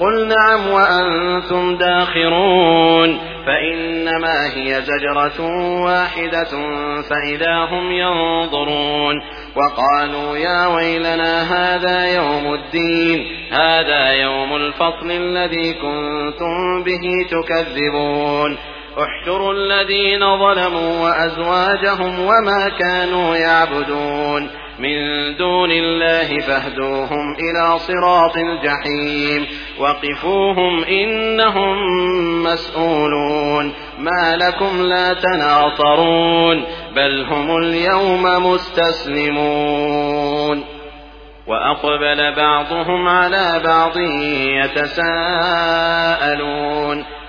قل نعم وأنتم داخرون فإنما هي زجرة واحدة فإذا هم ينظرون وقالوا يا ويلنا هذا يوم الدين هذا يوم الفصل الذي كنتم به تكذبون احشروا الذين ظلموا وأزواجهم وما كانوا يعبدون من دون الله فاهدوهم إلى صراط الجحيم. وقفوهم إنهم مسؤولون. ما لكم لا تناصرون بل هم اليوم مستسلمون. وأقبل بعضهم على بعض يتساءلون.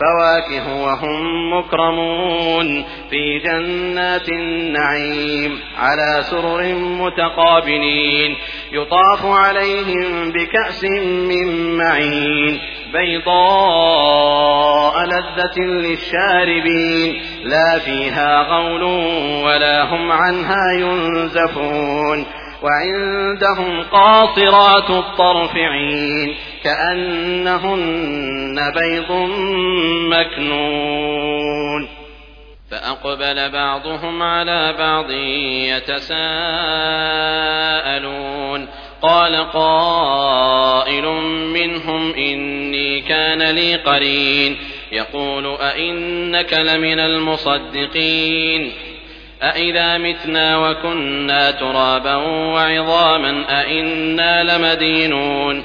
فواكه وهم مكرمون في جنات النعيم على سرر متقابلين يطاف عليهم بكأس من معين بيضاء لذة للشاربين لا فيها غول ولا هم عنها ينزفون وعندهم قاصرات الطرف عين كأنهن بيض مكنون. فأقبل بعضهم على بعض يتساءلون. قال قائل منهم إني كان لي قرين. يقول أئنك لمن المصدقين. أإذا متنا وكنا ترابا وعظاما أإنا لمدينون.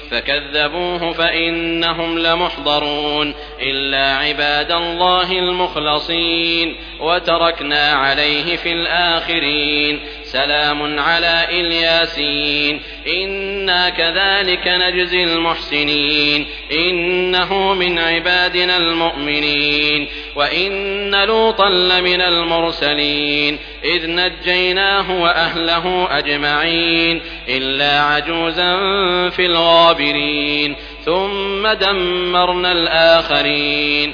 فكذبوه فإنهم لمحضرون إلا عباد الله المخلصين وتركنا عليه في الآخرين. سلام على إلياسين. إنا كذلك نجزي المحسنين. إنه من عبادنا المؤمنين. وإن لوطا لمن المرسلين. إذ نجيناه وأهله أجمعين. إلا عجوزا في الغابرين. ثم دمرنا الآخرين.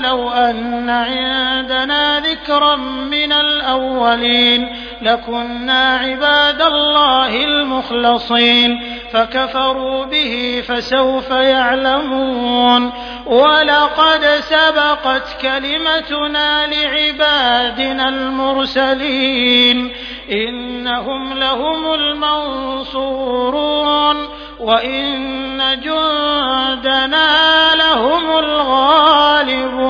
لو أن عندنا ذكرا من الأولين لكنا عباد الله المخلصين فكفروا به فسوف يعلمون ولقد سبقت كلمتنا لعبادنا المرسلين إنهم لهم المنصورون وإن جندنا لهم الغالبون